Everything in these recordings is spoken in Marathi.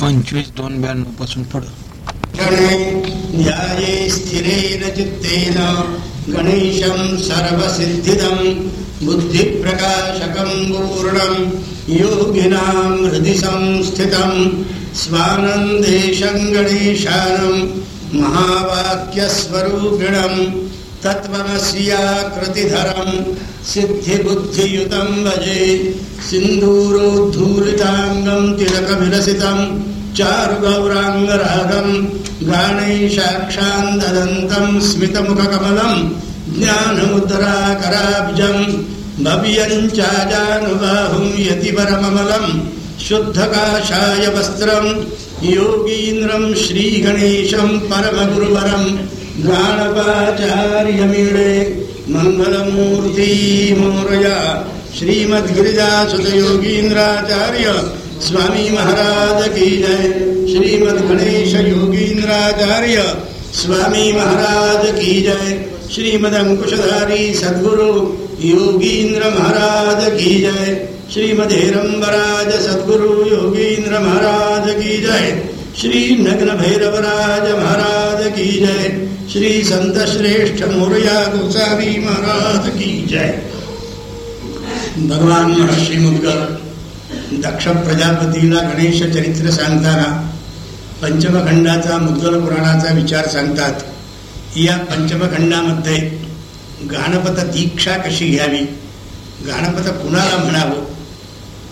पंचवीस दोन ब्याण्णव पासून पुढं ध्याये स्थिरेण चित्तेन गणेशं सर्वसिद्धिदं बुद्धिप्रकाशकं पूर्णं योगिनां हृदि संस्थितं स्वानन्देशं गणेशानं महावाक्यस्वरूपिणं तत्त्वमस्याकृतिधरं सिद्धिबुद्धियुतं भजे सिन्दूरोद्धूलिताङ्गं तिलकविलसितं चारुगौराङ्गरागम् गाणैशाक्षान्ददन्तम् स्मितमुखकमलम् ज्ञानमुद्राकराब्जम् भव्यम् चाजानुबाहुम् यतिपरममलम् शुद्धकाषाय वस्त्रम् योगीन्द्रम् श्रीगणेशम् परमगुरुवरम् गाणपाचार्यमीडे मङ्गलमूर्ती मोरया स्वामी महाराज की जय। श्रीमद गणेश योगींद्राचार्य स्वामी महाराज की जय। श्रीमद अंकुशधारी सद्गुरु योगींद्र महाराज की जय। श्रीमद हेरंबराज सद्गुरु योगींद्र महाराज की जय। श्री नग्न भैरवराज महाराज की जय। श्री संत श्रेष्ठ मोरया गोसावी महाराज की जय। भगवान महर्षी मुद्गल दक्ष प्रजापतीला गणेश चरित्र सांगताना पंचमखंडाचा मुद्गल पुराणाचा विचार सांगतात. या पंचमखंडामध्ये गाणपत दीक्षा कशी घ्यावी? गाणपत कुणाला म्हणावं?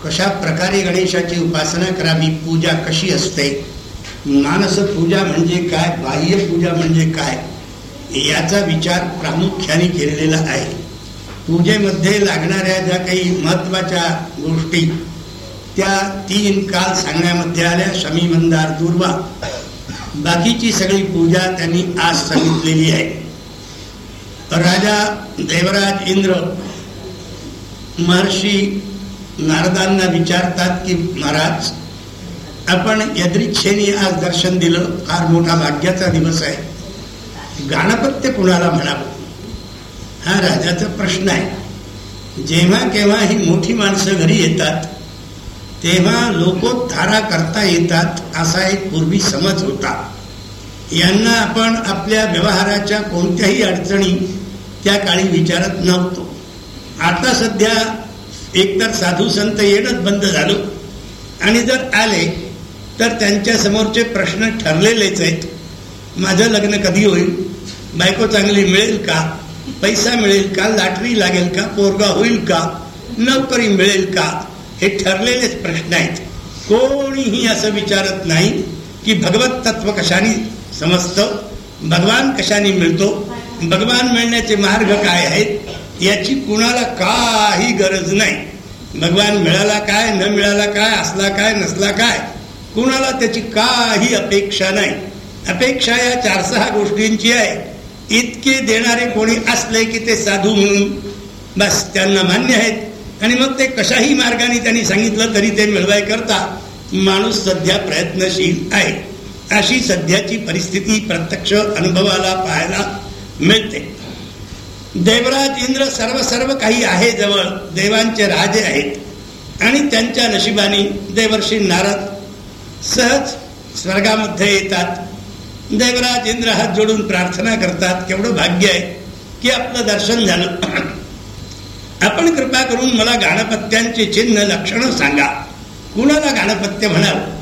कशा प्रकारे गणेशाची उपासना करावी? पूजा कशी असते? मानस पूजा म्हणजे काय? बाह्य पूजा म्हणजे काय? याचा विचार प्रामुख्याने केलेला आहे. पूजेमध्ये लागणाऱ्या ज्या काही महत्त्वाच्या गोष्टी त्या तीन काल सांगण्यामध्ये आल्या. शमी मंदार दुर्वा. बाकीची सगळी पूजा त्यांनी आज सांगितलेली आहे. राजा देवराज इंद्र महर्षी नारदांना विचारतात की महाराज आपण यदृच्छेने आज दर्शन दिलं. फार मोठा भाग्याचा दिवस आहे. गाणपत्य कुणाला म्हणावं? हा राजाचा प्रश्न आहे. जेव्हा केव्हा ही मोठी माणसं घरी येतात तेव्हा लोकोद्धारा करता येतात असा एक पूर्वी समज होता. यांना आपण आपल्या व्यवहाराच्या कोणत्याही अडचणी त्या काळी विचारत नव्हतो. आता सध्या एकतर साधू संत येणंच बंद झालो. आणि जर आले तर त्यांच्या समोरचे प्रश्न ठरलेलेच आहेत. माझं लग्न कधी होईल? बायको चांगली मिळेल का? पैसा मिळेल का? लाटरी लागेल का? पोरगा होईल का? नोकरी मिळेल का? हे ठरलेलेच प्रश्न आहेत. कोणीही असं विचारत नाही की भगवत तत्व कशाने समजतं भगवान कशाने मिळतो भगवान मिळण्याचे मार्ग काय आहेत याची कुणाला काही गरज नाही. भगवान मिळाला काय न मिळाला काय असला काय नसला काय कुणाला त्याची काही अपेक्षा नाही. अपेक्षा या चार सहा गोष्टींची आहे. इतके देणारे कोणी असले की ते साधू म्हणून बस त्यांना मान्य आहेत. आणि मग ते कशाही मार्गाने त्यांनी सांगितलं तरी ते मिळवाय करता माणूस सध्या प्रयत्नशील आहे. अशी सध्याची परिस्थिती प्रत्यक्ष अनुभवाला पाहायला मिळते. देवराज इंद्र सर्व सर्व काही आहे जवळ देवांचे राजे आहेत. आणि त्यांच्या नशिबाने देवर्षी नारद सहज स्वर्गामध्ये येतात. देवराज इंद्र हात जोडून प्रार्थना करतात. केवढं भाग्य आहे की आपलं दर्शन झालं. आपण कृपा करून मला गाणपत्यांचे चिन्ह लक्षणं सांगा. कुणाला गाणपत्य म्हणावं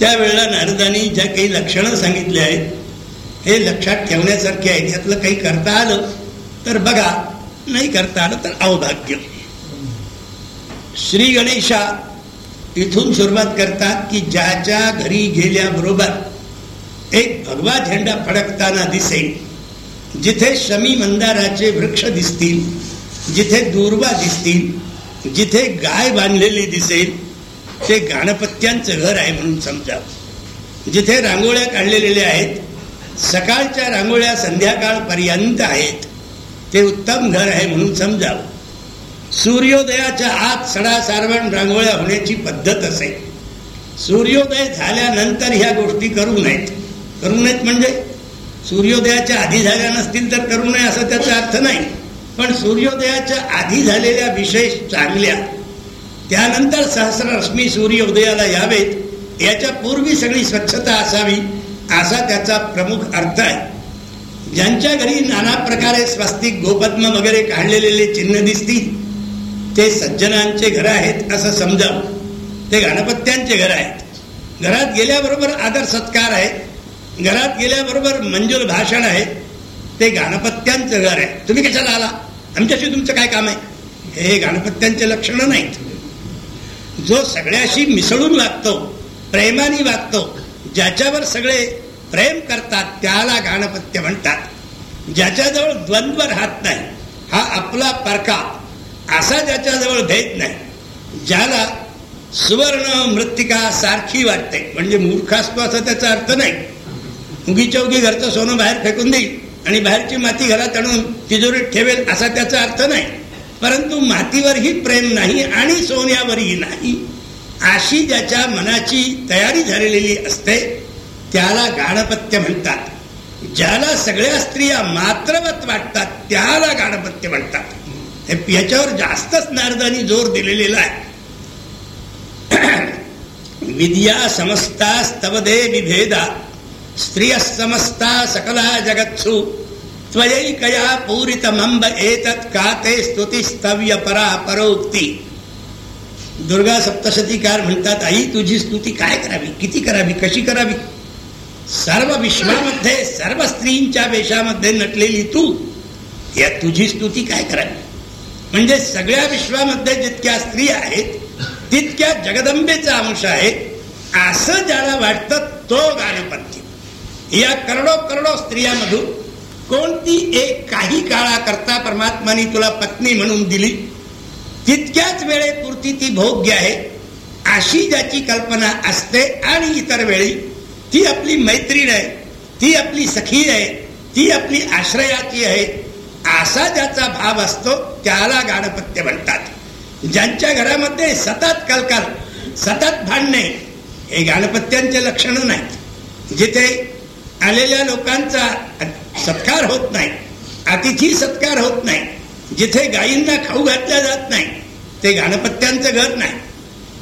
त्यावेळेला नारदानी ज्या काही लक्षणं सांगितली आहेत हे लक्षात ठेवण्यासारखे आहेत. यातलं काही करता आलं तर बघा. नाही करता आलं तर अवभाग्य. श्री गणेशा इथून सुरुवात करतात की ज्याच्या घरी गेल्याबरोबर एक भगवा झेंडा फडकताना दिसेल. जिथे शमी मंदाराचे वृक्ष दिसतील. जिथे दुर्वा दिसतील जिथे गाय बांधलेली दिसेल ते गाणपत्यांचं घर आहे म्हणून समजा. जिथे रांगोळ्या काढलेल्या आहेत सकाळच्या रांगोळ्या संध्याकाळपर्यंत आहेत ते उत्तम घर आहे म्हणून समजावं सूर्योदयाच्या आत सडा सारवण रांगोळ्या होण्याची पद्धत असेल. सूर्योदय झाल्यानंतर ह्या गोष्टी करू नयेत. करू नयेत म्हणजे? सूर्योदयाच्या आधी झाल्या नसतील तर करू नये असा त्याचा अर्थ नाही. पण सूर्योदयाच्या आधी झालेल्या विशेष चांगल्या त्यानंतर सहस्र रश्मी यावेत याच्या पूर्वी सगळी स्वच्छता असावी असा त्याचा प्रमुख अर्थ आहे. ज्यांच्या घरी नाना प्रकारे स्वस्तिक गोपद्म वगैरे काढलेले चिन्ह दिसतील ते सज्जनांचे घर आहेत असं समजावं. ते गणपत्यांचे घर आहेत. घरात गेल्याबरोबर आदर सत्कार आहे. घरात गेल्याबरोबर मंजूर भाषण आहे. ते गणपत्यांचं घर आहे. तुम्ही कशाला आला? आमच्याशी तुमचं काय काम आहे? हे गणपत्यांचे लक्षणं नाहीत. जो सगळ्याशी मिसळून वागतो प्रेमाने वागतो ज्याच्यावर सगळे प्रेम करतात त्याला गाणपत्य म्हणतात. ज्याच्याजवळ द्वंद्व राहत नाही हा आपला परका. असा ज्याच्याजवळ भेद नाही ज्याला सुवर्ण मृत्तिका सारखी वाटते. म्हणजे मूर्ख असतो असा त्याचा अर्थ नाही. उगी घरचं सोनं बाहेर फेकून देईल. आणि बाहेरची माती घरात आणून तिजोरीत ठेवेल असा त्याचा अर्थ नाही. परंतु मातीवरही प्रेम नाही आणि सोन्यावरही नाही. अशी ज्याच्या मनाची तयारी झालेली असते त्याला गाणपत्य म्हणतात. ज्याला सगळ्या स्त्रिया मात्रवत वाटतात त्याला गाणपत्य म्हणतात. याच्यावर जास्तच नारदानी जोर दिलेला आहे. विद्या समस्ता स्तवदे विभेदा. स्त्रिय समस्ता सकला जगत्सु। त्वयैकया पूरितमंब एतत् काते स्तुतिस्तव्य परा परोक्ती दुर्गा सप्तशतीकार म्हणतात आई तुझी स्तुती काय करावी? किती करावी? कशी करावी? सर्व विश्वामध्ये सर्व स्त्रींच्या वेशामध्ये नटलेली तू या तुझी स्तुती काय करावी? म्हणजे सगळ्या विश्वामध्ये जितक्या स्त्री आहेत तितक्या जगदंबेचा अंश आहे असं ज्याला वाटतं तो गाणपत्य या करोडो करोडो स्त्रियामधून कोणती एक काही काळा करता परमात्माने तुला पत्नी म्हणून दिली तितक्याच वेळेपुरती ती भोग्य आहे अशी ज्याची कल्पना असते आणि इतर वेळी ती आपली मैत्रीण आहे ती आपली सखी आहे ती आपली आश्रयाची आहे असा ज्याचा भाव असतो त्याला गाणपत्य म्हणतात. ज्यांच्या घरामध्ये सतत कलकल सतत भांडणे हे गाणपत्यांचे लक्षण नाही जिथे आलेल्या लोकांचा सत्कार होत नाही अतिथी सत्कार होत नाही जिथे गायींना खाऊ घातल्या जात नाही ते गाणपत्यांचं घर नाही.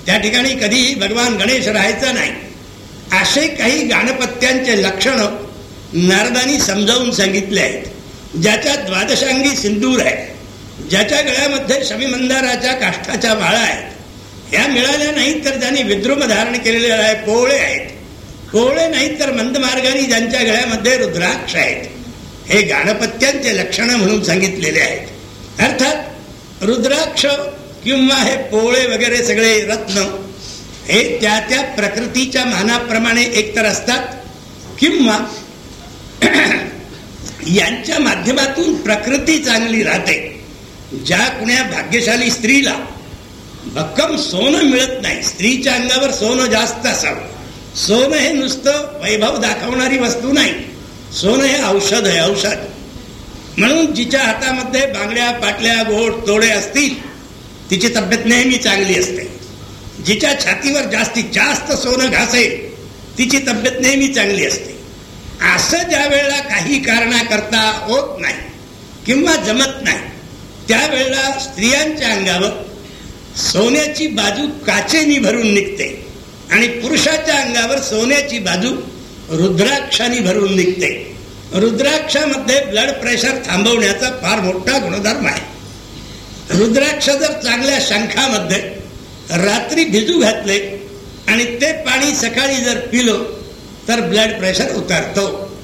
त्या ठिकाणी कधीही भगवान गणेश राहायचा नाही. असे काही गाणपत्यांचे लक्षण नारदानी समजावून सांगितले आहेत ज्याच्या द्वादशांगी सिंदूर आहे ज्याच्या गळ्यामध्ये शमीमंदाराच्या काष्ठाच्या माळा आहेत. ह्या मिळाल्या नाहीत तर ज्यांनी विद्रुम धारण केलेले आहे पोवळे आहेत. पोवळे नाहीत तर मंदमार्गाने ज्यांच्या गळ्यामध्ये रुद्राक्ष आहेत. हे गाणपत्यांचे लक्षण म्हणून सांगितलेले आहेत. अर्थात रुद्राक्ष किंवा हे पोळे वगैरे सगळे रत्न हे त्या त्या प्रकृतीच्या मानाप्रमाणे एकतर असतात किंवा यांच्या माध्यमातून प्रकृती चांगली राहते. ज्या कुण्या भाग्यशाली स्त्रीला भक्कम सोनं मिळत नाही स्त्रीच्या अंगावर सोनं जास्त असावं. सोनं हे नुसतं वैभव दाखवणारी वस्तू नाही. सोनं हे औषध आहे औषध. म्हणून जिच्या हातामध्ये बांगड्या पाटल्या गोट तोडे असतील तिची तब्येत नेहमी चांगली असते. जिच्या छातीवर जास्तीत जास्त सोनं घासेल तिची तब्येत नेहमी चांगली असते. असं ज्या वेळेला काही कारणाकरता होत नाही किंवा जमत नाही त्यावेळेला स्त्रियांच्या अंगावर सोन्याची बाजू काचेनी भरून निघते. आणि पुरुषाच्या अंगावर सोन्याची बाजू रुद्राक्षाने भरून निघते. रुद्राक्षामध्ये ब्लड प्रेशर थांबवण्याचा फार मोठा गुणधर्म आहे. रुद्राक्ष जर चांगल्या शंखामध्ये रात्री भिजू घातले आणि ते पाणी सकाळी जर पिलो तर ब्लड प्रेशर उतरतो.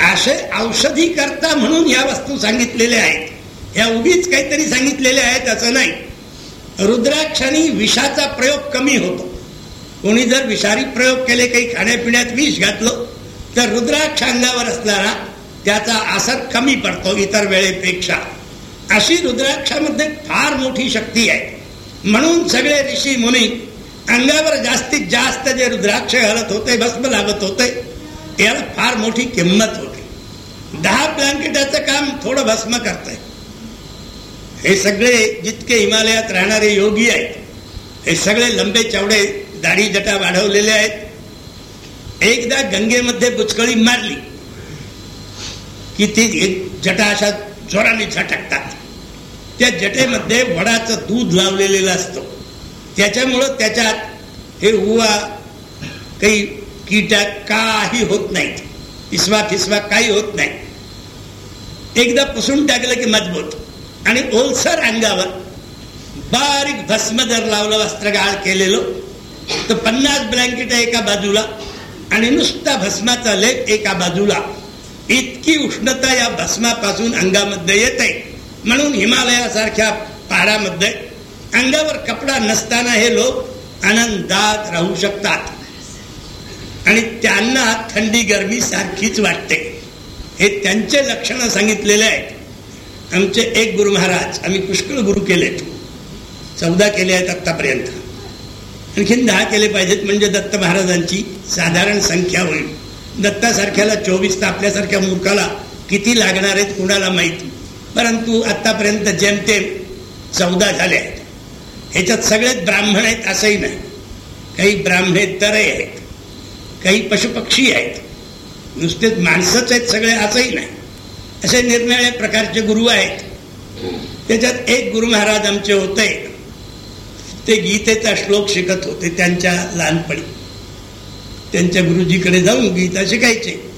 असे औषधी करता म्हणून या वस्तू सांगितलेल्या आहेत. ह्या उगीच काहीतरी सांगितलेल्या आहेत असं नाही. रुद्राक्षाने विषाचा प्रयोग कमी होतो. कोणी जर विषारी प्रयोग केले काही खाण्यापिण्यात विष घातलं तर रुद्राक्ष अंगावर असणारा त्याचा असर कमी पडतो इतर वेळेपेक्षा. अशी रुद्राक्षामध्ये फार मोठी शक्ती आहे. म्हणून सगळे ऋषी मुनी अंगावर जास्तीत जास्त जे रुद्राक्ष घालत होते भस्म लागत होते याला फार मोठी किंमत होती. दहा ब्लँकेटाचं काम थोडं भस्म करत हे सगळे जितके हिमालयात राहणारे योगी आहेत हे सगळे लंबे चवडे दाढी जटा वाढवलेल्या आहेत. एकदा गंगेमध्ये बुचकळी मारली की ती जटा अशा जोराने झटकतात. त्या जटेमध्ये वडाचं दूध लावलेलं असतं. त्याच्यामुळं त्याच्यात हे उवा काही कीटा काही होत नाहीत. पिसवा फिसवा काही होत नाही. एकदा पुसून टाकलं की मजबूत. आणि ओलसर अंगावर बारीक भस्मदर लावलं वस्त्रगाळ केलेलं. तर पन्नास ब्लँकेट एका बाजूला आणि नुसता भस्माचा लेप एका बाजूला. इतकी उष्णता या भस्मापासून अंगामध्ये येते. म्हणून हिमालयासारख्या पहाडामध्ये अंगावर कपडा नसताना हे लोक आनंदात राहू शकतात. आणि त्यांना थंडी गरमी सारखीच वाटते. हे त्यांचे लक्षण सांगितलेले आहेत. आमचे एक गुरु महाराज आम्ही पुष्कळ गुरु केलेत. चौदा केले आहेत आतापर्यंत आणखीन दहा केले पाहिजेत म्हणजे दत्त महाराजांची साधारण संख्या होईल. दत्तासारख्याला चोवीस तर आपल्यासारख्या मूर्खाला किती लागणार आहेत कुणाला माहिती? परंतु आतापर्यंत जेमतेम चौदा झाले आहेत. ह्याच्यात सगळेच ब्राह्मण आहेत असंही नाही. काही ब्राह्मणेतर आहेत. काही पशुपक्षी आहेत. नुसतेच माणसंच आहेत सगळे असंही नाही. असे निरनिराळ्या प्रकारचे गुरु आहेत. त्याच्यात एक गुरु महाराज आमचे होते. ते गीतेचा श्लोक शिकत होते त्यांच्या लहानपणी. त्यांच्या गुरुजीकडे जाऊन गीता शिकायचे.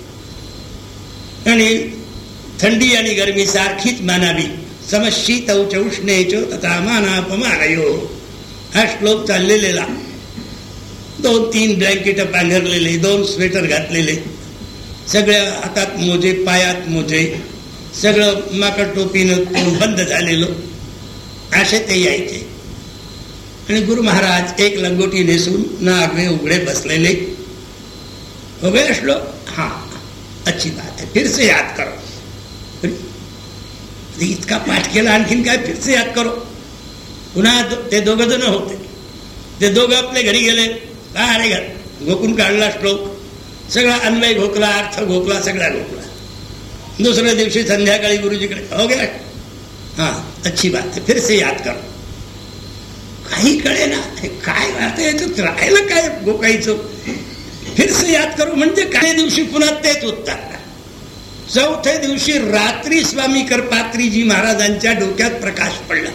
आणि थंडी आणि गरमी सारखीच मानावी. समशीत उष्णेचो तथा मानापमानयो. हा श्लोक चाललेला दोन तीन ब्लँकेट पांघरलेले दोन स्वेटर घातलेले. सगळ्या हातात मोजे पायात मोजे. सगळं माकड टोपीनं बंद झालेलं. असे ते यायचे. गुरु महाराज एक लंगोटी नेसून ना आगळे उघडे बसलेले हो गया श्लोक हाँ अच्छी बात है फिर से याद करो इतका पाठ केला आणखीन काय फिर से याद करो पुन्हा ते दोघ जण होते ते दोघं आपल्या घरी गेले अरे घर गोकून काढला श्लोक सगळा अन्वय घोकला अर्थ घोकला सगळा घोकला दुसऱ्या दिवशी संध्याकाळी गुरुजीकडे हो गया हा अच्छी बात है फिर से याद करो काही कळे ना हे काय वाटतं याच्यात राहायला काय गोकायचं फिरसे याद करू म्हणजे काही दिवशी पुन्हा तेच उत्तर. चौथ्या दिवशी रात्री स्वामी करपात्रीजी महाराजांच्या डोक्यात प्रकाश पडला.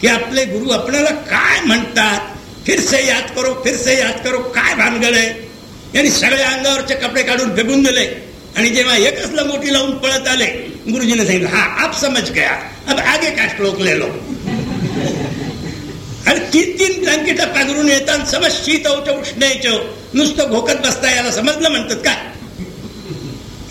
की आपले गुरु आपल्याला काय म्हणतात? फिरसे याद करो फिरसे याद करो काय भानगड आहे? यांनी सगळ्या अंगावरचे कपडे काढून फेकून दिले. आणि जेव्हा एकच लंगोटी लावून पळत आले गुरुजीने सांगितलं हा आप समज गया. अब आगे का श्लोक लोक लो? आणि तीन तीन ब्लँकेट पांघरून येतात समज शीत उष्णायचं. नुसतं घोकत बसता याला समजलं म्हणतात का?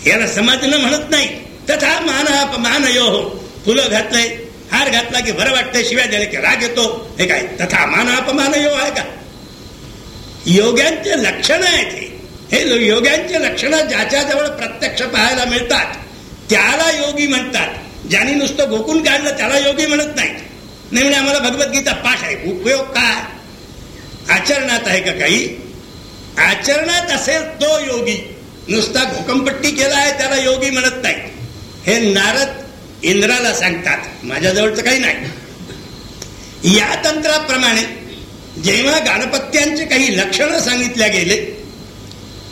याला समजलं म्हणत नाही. तथा मान अपमान यो हो फुलं घातलंय हार घातला की बरं वाटतंय शिवाय द्यायला की राग येतो. हे काय? तथा मान अपमान यो आहे का? योग्यांचे लक्षण आहेत हे. योग्यांचे लक्षणं ज्याच्याजवळ प्रत्यक्ष पाहायला मिळतात त्याला योगी म्हणतात. ज्यांनी नुसतं घोकून काढलं त्याला योगी म्हणत नाही नाही म्हणजे आम्हाला भगवद्गीता पाठ आहे. उपयोग काय? आचरणात आहे का काही? आचरणात असेल तो योगी. नुसता घोकंपट्टी केला आहे त्याला योगी म्हणत नाही. हे नारद इंद्राला सांगतात. माझ्याजवळचं काही नाही. या तंत्राप्रमाणे जेव्हा गणपत्यांचे काही लक्षणं सांगितल्या गेले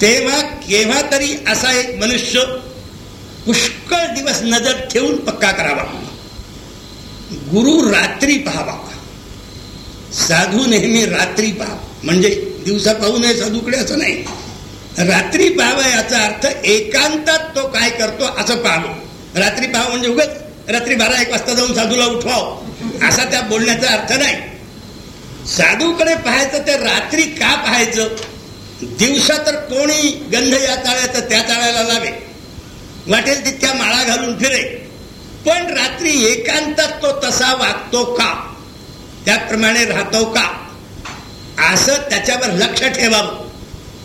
तेव्हा केव्हा तरी असा एक मनुष्य पुष्कळ दिवस नजर ठेवून पक्का करावा. गुरु रात्री पाहावा. साधू नेहमी रात्री पहा म्हणजे दिवसा पाहू नये साधूकडे असं नाही. रात्री पाहावा याचा अर्थ एकांतात तो काय करतो असं पाहावं. रात्री पाहावं म्हणजे उगत रात्री बारा एक वाजता जाऊन साधूला उठवाव. असा त्या बोलण्याचा अर्थ नाही. साधूकडे पाहायचं ते रात्री का पाहायचं? दिवसा तर कोणी गंध या ताळ्यात त्या ताळ्याला लावे वाटेल तितक्या माळा घालून फिरे पण रात्री एकांतात तो तसा वागतो का? त्याप्रमाणे राहतो का? असं त्याच्यावर लक्ष ठेवावं.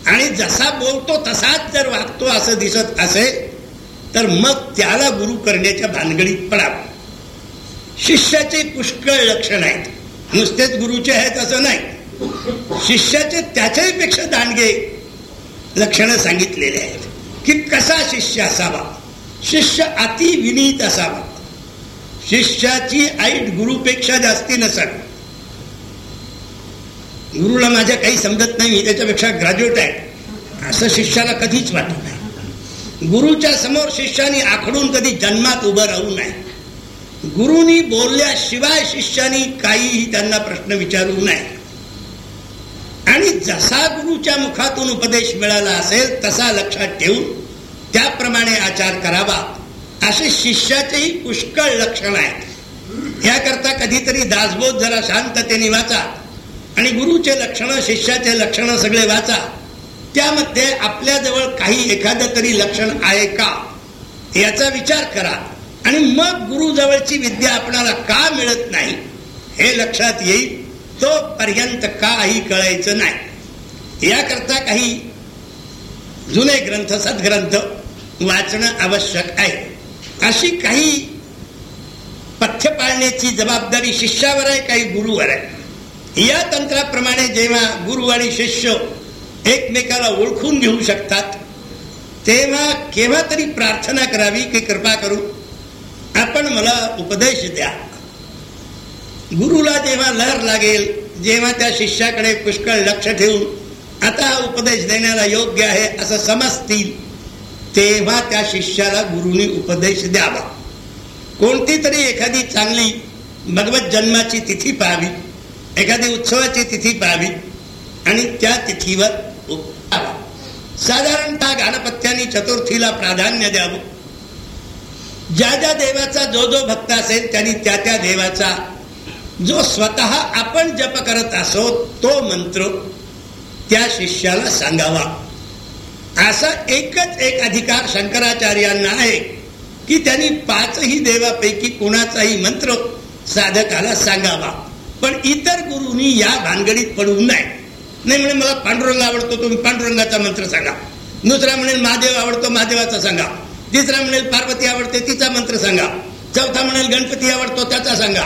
आणि जसा बोलतो तसाच जर वागतो असं दिसत असेल तर मग त्याला गुरु करण्याच्या भानगडीत पडावं. शिष्याचे पुष्कळ लक्षण आहेत. नुसतेच गुरुचे आहेत असं नाही. शिष्याचे त्याच्याही पेक्षा दांडगे लक्षणं सांगितलेले आहेत. की कसा शिष्य असावा? शिष्य अति विनीत असावा. शिष्याची ऐट गुरुपेक्षा जास्ती नसावी गुरुला माझ्या काही समजत नाही मी त्याच्यापेक्षा ग्रॅज्युएट आहे. असं शिष्याला कधीच वाटत नाही. गुरुच्या समोर शिष्याने आखडून कधी जन्मात उभं राहू नये. गुरुनी बोलल्याशिवाय शिष्यानी काहीही त्यांना प्रश्न विचारू नये. आणि जसा गुरुच्या मुखातून उपदेश मिळाला असेल तसा लक्षात ठेवून त्याप्रमाणे आचार करावा. असे शिष्याचेही पुष्कळ लक्षण आहेत. याकरता कधीतरी दासबोध जरा शांततेने वाचा आणि गुरुचे लक्षण शिष्याचे लक्षणं सगळे वाचा. त्यामध्ये आपल्याजवळ काही एखादं तरी लक्षण आहे का? याचा विचार करा. आणि मग गुरुजवळची विद्या आपणाला का मिळत नाही? हे लक्षात येईल तो पर्यंत काही कळायचं नाही. याकरता काही जुने ग्रंथ सद्ग्रंथ वाचणं आवश्यक आहे. अशी काही पथ्य पाळण्याची जबाबदारी शिष्यावर आहे काही गुरुवर आहे. या तंत्राप्रमाणे जेव्हा गुरु आणि शिष्य एकमेकाला ओळखून घेऊ शकतात तेव्हा केव्हा तरी प्रार्थना करावी की कृपा करू आपण मला उपदेश द्या. गुरुला जेव्हा लहर लागेल जेव्हा त्या शिष्याकडे पुष्कळ लक्ष ठेवून आता उपदेश देण्याला योग्य आहे असं समजतील तेव्हा त्या शिष्याला गुरुनी उपदेश द्यावा. कोणती तरी एखादी चांगली भगवत जन्माची तिथी पाहावी एखादी उत्सवाची तिथी पाहावी आणि त्या तिथीवर साधारणतः गणपत्यानी चतुर्थीला प्राधान्य द्यावं. ज्या ज्या देवाचा जो जो भक्त असेल त्यांनी त्या त्या देवाचा जो स्वतः आपण जप करत असो तो मंत्र त्या शिष्याला सांगावा. असा एकच एक अधिकार शंकराचार्यांना आहे की त्यांनी पाचही देवापैकी कोणाचाही मंत्र साधकाला सांगावा. पण इतर गुरुनी या भानगडीत पडू नये नाही म्हणे मला पांडुरंग आवडतो तुम्ही पांडुरंगाचा मंत्र सांगा. दुसरा म्हणेल महादेव आवडतो महादेवाचा सांगा. तिसरा म्हणेल पार्वती आवडते तिचा मंत्र सांगा. चौथा म्हणेल गणपती आवडतो त्याचा सांगा.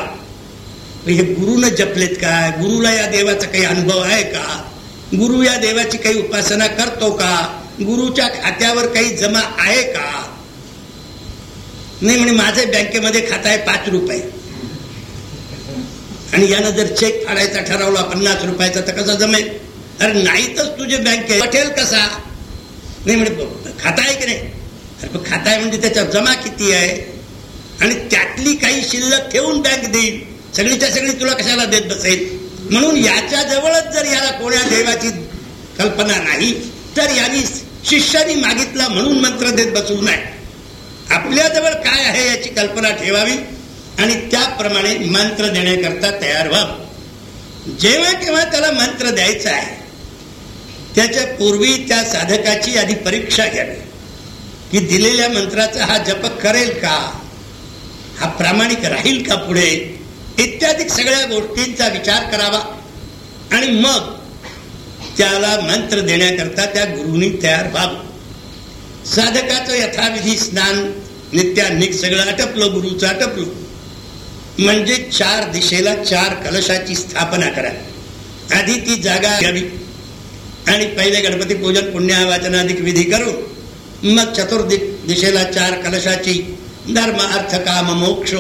हे गुरुनं जपलेत काय? गुरुला या देवाचा काही अनुभव आहे का? गुरु या देवाची काही उपासना करतो का? गुरुच्या खात्यावर काही जमा आहे का? नाही म्हणे माझे बँकेमध्ये खातं आहे पाच रुपये. आणि यानं जर चेक फाडायचा ठरवला पन्नास रुपयाचा तर कसा जमेल? अरे नाहीतच तुझे बँके पटेल कसा? नाही म्हणे खाता आहे की नाही? अरे खाता आहे म्हणजे त्याच्यावर जमा किती आहे? आणि त्यातली काही शिल्लक ठेवून बँक देईल. सगळीच्या सगळी तुला कशाला देत बसेल? म्हणून याच्या जवळच जर याला कोण्या देवाची कल्पना नाही तर यांनी शिष्यानी मागितला म्हणून मंत्र देत बसवू नये आपल्याजवळ काय आहे याची कल्पना ठेवावी? आणि त्याप्रमाणे मंत्र देण्याकरता तयार व्हावं. जेव्हा केव्हा त्याला मंत्र द्यायचा आहे त्याच्या पूर्वी त्या साधकाची आधी परीक्षा घ्यावी. की दिलेल्या मंत्राचा हा जप करेल का? हा प्रामाणिक राहील का पुढे? इत्यादी सगळ्या गोष्टींचा विचार करावा. आणि मग त्याला मंत्र देण्याकरता त्या गुरुनी तयार व्हावं. साधकाचं यथाविधी स्नान नित्यान्निक सगळं आटपलं गुरुचं आटपलं. म्हणजे चार दिशेला चार कलशाची स्थापना करा. आधी ती जागा घ्यावी आणि पहिले गणपती पूजन पुण्यावाचनाधिक विधी करून मग चतुर्दि दिशेला चार कलशाची धर्म अर्थ काम मोक्ष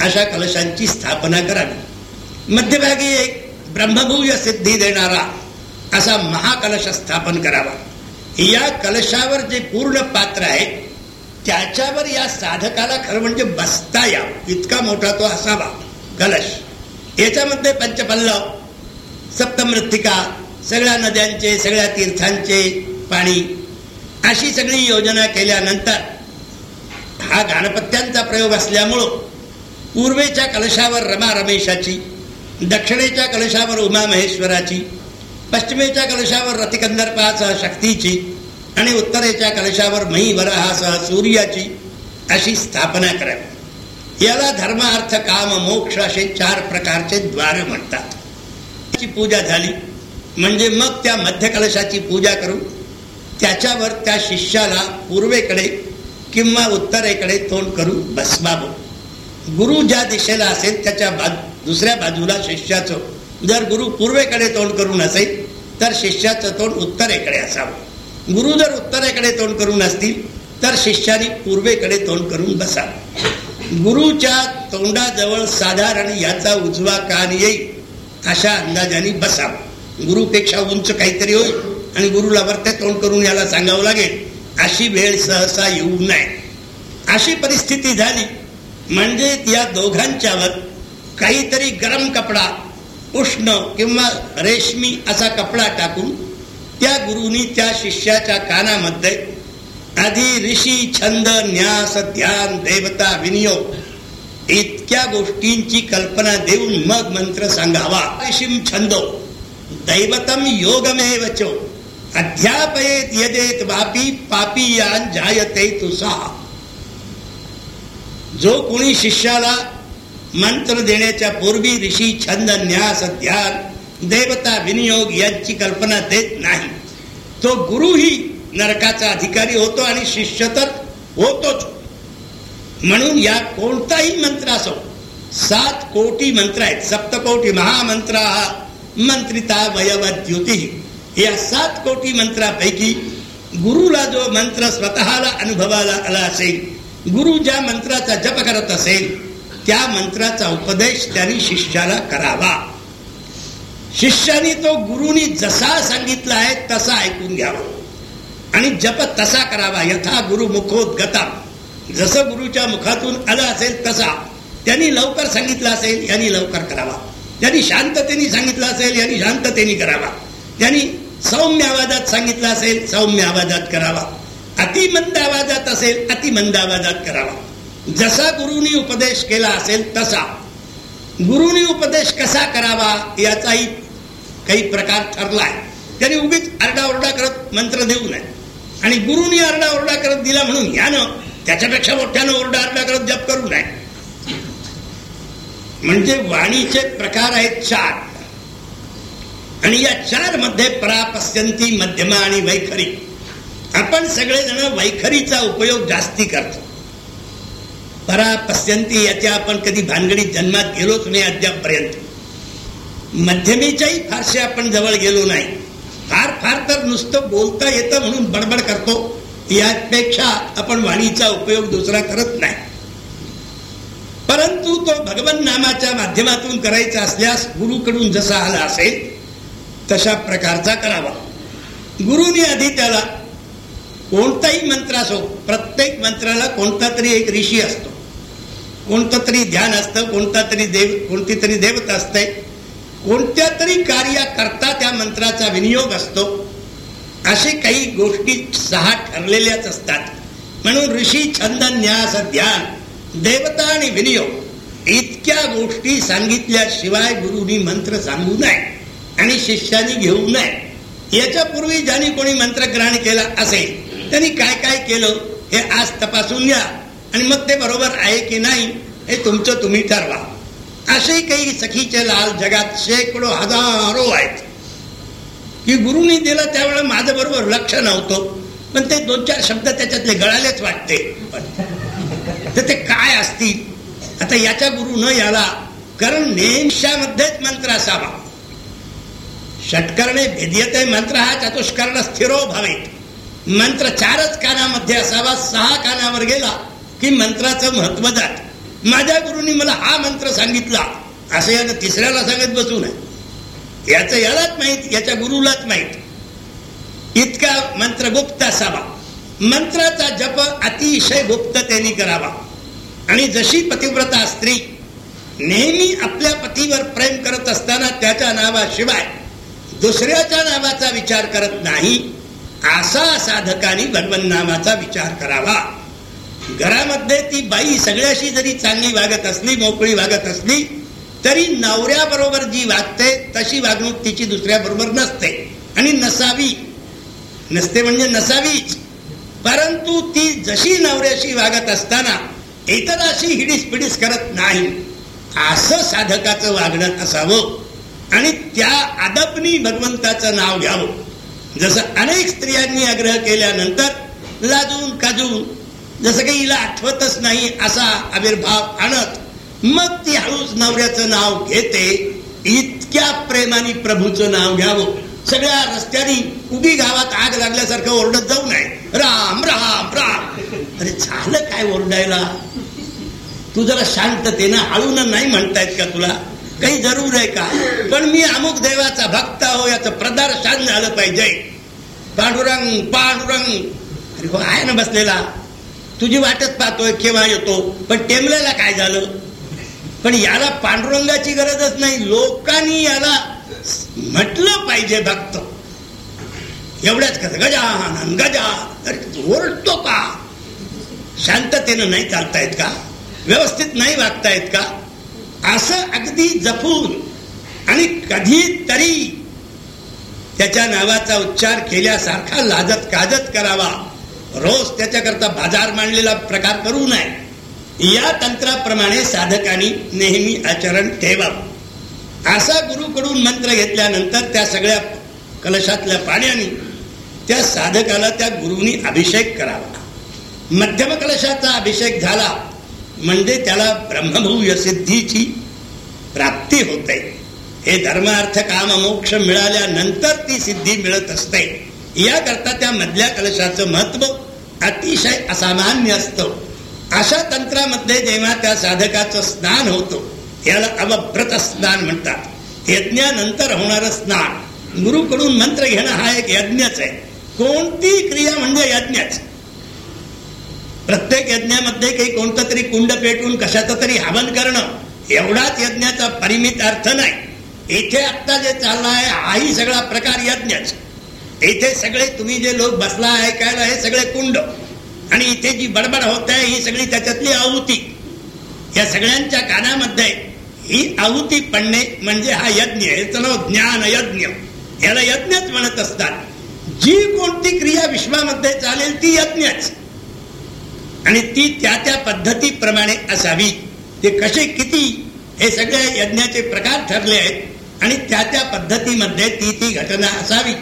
अशा कलशांची स्थापना करावी. मध्यभागी एक ब्रह्मभूय सिद्धी देणारा असा महाकलश स्थापन करावा. या कलशावर जे पूर्ण पात्र आहे त्याच्यावर या साधकाला खरं म्हणजे बसता यावं. इतका मोठा तो असावा. कलश. याच्यामध्ये पंचपल्लव सप्तमृत्तिका सगळ्या नद्यांचे सगळ्या तीर्थांचे पाणी अशी सगळी योजना केल्यानंतर हा गाणपत्यांचा प्रयोग असल्यामुळं पूर्वेच्या कलशावर रमा रमेशाची दक्षिणेच्या कलशावर उमा महेश्वराची पश्चिमेच्या कलशावर रतिकंदर्पासह शक्तीची आणि उत्तरेच्या कलशावर मही वराहासह सूर्याची अशी स्थापना करावी. याला धर्म अर्थ काम मोक्ष असे चार प्रकारचे द्वार म्हणतात. पूजा झाली. म्हणजे मग त्या मध्य कलशाची पूजा करून त्याच्यावर त्या शिष्याला पूर्वेकडे किंवा उत्तरेकडे तोंड करून बसवावं. गुरु ज्या दिशेला असेल त्याच्या बाजू दुसऱ्या बाजूला शिष्याचं. जर गुरु पूर्वेकडे तोंड करून असेल तर शिष्याचं तोंड उत्तरेकडे असावं. गुरु जर उत्तरेकडे तोंड करून असतील तर शिष्याने पूर्वेकडे तोंड करून बसावं. गुरुच्या तोंडाजवळ साधारण याचा उजवा कान येईल अशा अंदाजाने बसावं. गुरुपेक्षा उंच काहीतरी होईल आणि गुरुला वरते तोंड करून याला सांगावं लागेल अशी वेळ सहसा येऊ नये. अशी परिस्थिती झाली. म्हणजे या दोघांच्यावर काहीतरी गरम कपडा उष्ण किंवा रेशमी असा कपडा टाकून त्या गुरुनी त्या शिष्याच्या कानामध्ये आधी ऋषी छंद न्यास ध्यान देवता विनियोग इतक्या गोष्टींची कल्पना देऊन मग मंत्र सांगावा. ऋषीम छंदो. दैवतम योगमेव चो. अध्यापयेत यदेत वापी यान जायते तुसा. जो कोणी शिष्याला मंत्र देण्याच्या पूर्वी ऋषी छंद न्यास ध्यान देवता विनियोग यांची कल्पना देत नाही. तो गुरुही नरकाचा अधिकारी होतो आणि शिष्य तर होतोच. म्हणून या कोणताही मंत्र असो सात कोटी मंत्र आहेत. सप्तकोटी महामंत्र मंत्रिता वयवद्युती या सात कोटी मंत्रापैकी गुरुला जो मंत्र स्वतःला अनुभवाला आला असेल गुरु ज्या मंत्राचा जप करत असेल त्या मंत्राचा उपदेश त्यांनी शिष्याला करावा. शिष्याने तो गुरुनी जसा सांगितला आहे तसा ऐकून घ्यावा. आणि जप तसा करावा. यथा गुरु मुखोद्गता जसं गुरुच्या मुखातून आलं असेल तसा. त्यांनी लवकर सांगितलं असेल यांनी लवकर करावा. त्यांनी शांततेने सांगितलं असेल यांनी शांततेने करावा. त्यांनी सौम्य आवाजात सांगितलं असेल सौम्य आवाजात करावा. अतिमंद आवाजात असेल अतिमंद आवाजात करावा. जसा गुरुनी उपदेश केला असेल तसा. गुरुनी उपदेश कसा करावा याचाही काही प्रकार ठरलाय. त्यांनी उगीच आरडाओरडा करत मंत्र देऊ नये. आणि गुरुनी आरडाओरडा करत दिला म्हणून यानं त्याच्यापेक्षा मोठ्यानं ओरडा आरडा करत जप करू नये. म्हणजे वाणीचे प्रकार आहेत चार. आणि या चारमध्ये परापस्यंती मध्यमा आणि वैखरी. आपण सगळेजण वैखरीचा उपयोग जास्ती करतो. परापस्यंती याच्या आपण कधी भानगडीत जन्मात गेलोच नाही अद्यापपर्यंत मध्यमेच्याही फारसे आपण जवळ गेलो नाही. फार फार तर नुसतं बोलता येतं म्हणून बडबड करतो. यापेक्षा आपण वाणीचा उपयोग दुसरा करत नाही. परंतु तो भगवन नामाच्या माध्यमातून करायचा असल्यास गुरुकडून जसा आला असेल तशा प्रकारचा करावा. गुरुनी आधी त्याला कोणताही मंत्र असो प्रत्येक मंत्राला कोणता तरी एक ऋषी असतो. कोणतं तरी ध्यान असतं कोणता तरी देव कोणती तरी देवता असते. कोणत्या तरी कार्याकरता त्या मंत्राचा विनियोग असतो. असे काही गोष्टी सहा ठरलेल्याच असतात. म्हणून ऋषी छंद न्यास ध्यान देवता आणि विनियोग इतक्या गोष्टी सांगितल्याशिवाय गुरुनी मंत्र सांगू नये आणि शिष्यानी घेऊ नये. याच्यापूर्वी ज्यांनी कोणी मंत्र ग्रहण केला असेल त्यांनी काय काय केलं हे आज तपासून घ्या. आणि मग ते बरोबर आहे की नाही हे तुमचं तुम्ही ठरवा. असे काही सखीचे लाल जगात शेकडो हजारो आहेत. की गुरुनी दिलं त्यावेळेला माझं बरोबर लक्ष नव्हतं. पण ते दोन चार शब्द त्याच्यातले गळालेच वाटते. तर ते काय असतील? आता याच्या गुरु न याला कारण नेमशामध्येच मंत्र असावा. षटकरणे भेद्यते मंत्र हा चतुष्कर्ण स्थिरो भावेत. मंत्र चारच कानामध्ये असावा सहा कानावर गेला की मंत्राचं महत्त्व जात. माझ्या गुरुनी मला हा मंत्र सांगितला. असं यानं तिसऱ्याला सांगत बसू नये. याच यालाच माहीत याच्या गुरुलाच माहीत. इतका मंत्र गुप्त असावा. मंत्राचा जप अतिशय गुप्ततेने करावा. आणि जशी पतिव्रता स्त्री नेहमी आपल्या पतीवर प्रेम करत असताना त्याच्या नावाशिवाय दुसऱ्याच्या नावाचा विचार करत नाही असा साधकाने भगवन नामाचा विचार करावा. घरामध्ये ती बाई सगळ्याशी जरी चांगली वागत असली मोकळी वागत असली तरी नवऱ्याबरोबर जी वागते तशी वागणूक तिची दुसऱ्या बरोबर नसते. आणि नसावी. नसते म्हणजे नसावीच परंतु ती जशी नवऱ्याशी वागत असताना इतराशी हिडीस पिडीस करत नाही. असं साधकाचं वागणं असावं आणि त्या आदपनी भगवंताचं नाव घ्यावं. जसं अनेक स्त्रियांनी आग्रह केल्यानंतर लाजून काजून जसं काही हिला आठवतच नाही असा आविर्भाव आणत मग ती हळूच नवऱ्याचं नाव घेते. इतक्या प्रेमाने प्रभूचं नाव घ्यावं. सगळ्या रस्त्याने उभी गावात आग लागल्यासारखं ओरडत जाऊ नये. राम राम राम. अरे झालं काय ओरडायला? तू जरा शांततेनं हळून नाही म्हणतायत का तुला? काही जरूर आहे का? पण मी अमुक देवाचा भक्त हो याचं प्रदर्शन झालं पाहिजे. पांडुरंग पांडुरंग. अरे हो आहे ना बसलेला. तुझी वाटच पाहतोय केव्हा येतो? पण टेमल्याला काय झालं? पण याला पांडुरंगाची गरजच नाही. लोकांनी याला म्हटलं पाहिजे भक्त. एवढ्याच कसं गजानन गजा ओरडतो का शांततेनं नाही चालतायत का? व्यवस्थित नाही वागतायत का? असं अगदी जपून आणि कधीतरी त्याच्या नावाचा उच्चार केल्यासारखा लाजत काजत करावा. रोज त्याच्याकरता बाजार मांडलेला प्रकार करू नये. या तंत्राप्रमाणे साधकांनी नेहमी आचरण ठेवावं. असा गुरुकडून मंत्र घेतल्यानंतर त्या सगळ्या कलशातल्या पाण्याने त्या साधकाला त्या गुरुनी अभिषेक करावा. मध्यम कलशाचा अभिषेक झाला म्हणजे त्याला ब्रह्मभूय सिद्धीची प्राप्ती होते. हे धर्मार्थ काम मोक्ष मिळाल्यानंतर ती सिद्धी मिळत असते. याकरता त्या मधल्या कलशाचं महत्त्व अतिशय असामान्य असतं. अशा तंत्रामध्ये जेव्हा त्या साधकाचं स्नान होतं याला अवभ्रत स्नान म्हणतात. यज्ञानंतर होणार स्नान. गुरुकडून मंत्र घेणं हा एक यज्ञच आहे. कोणती क्रिया म्हणजे यज्ञच? प्रत्येक यज्ञामध्ये काही कोणतं तरी कुंड पेटून कशाचं तरी हवन करणं एवढाच यज्ञाचा परिमित अर्थ नाही. इथे आत्ता जे चालला आहे हाही सगळा प्रकार यज्ञच. इथे सगळे तुम्ही जे लोक बसला ऐकायला हे सगळे कुंड. आणि इथे जी बडबड होत आहे ही सगळी त्याच्यातली आहुती. या सगळ्यांच्या कानामध्ये ही आहुती पडणे म्हणजे हा यज्ञ याचं नाव ज्ञान यज्ञ. याला यज्ञच म्हणत असतात. जी कोणती क्रिया विश्वामध्ये चालेल ती यज्ञच. आणि ती त्या त्या पद्धतीप्रमाणे असावी. ते कसे किती हे सगळे यज्ञाचे प्रकार ठरले आहेत आणि त्या त्या पद्धतीमध्ये ती ती घटना असावी.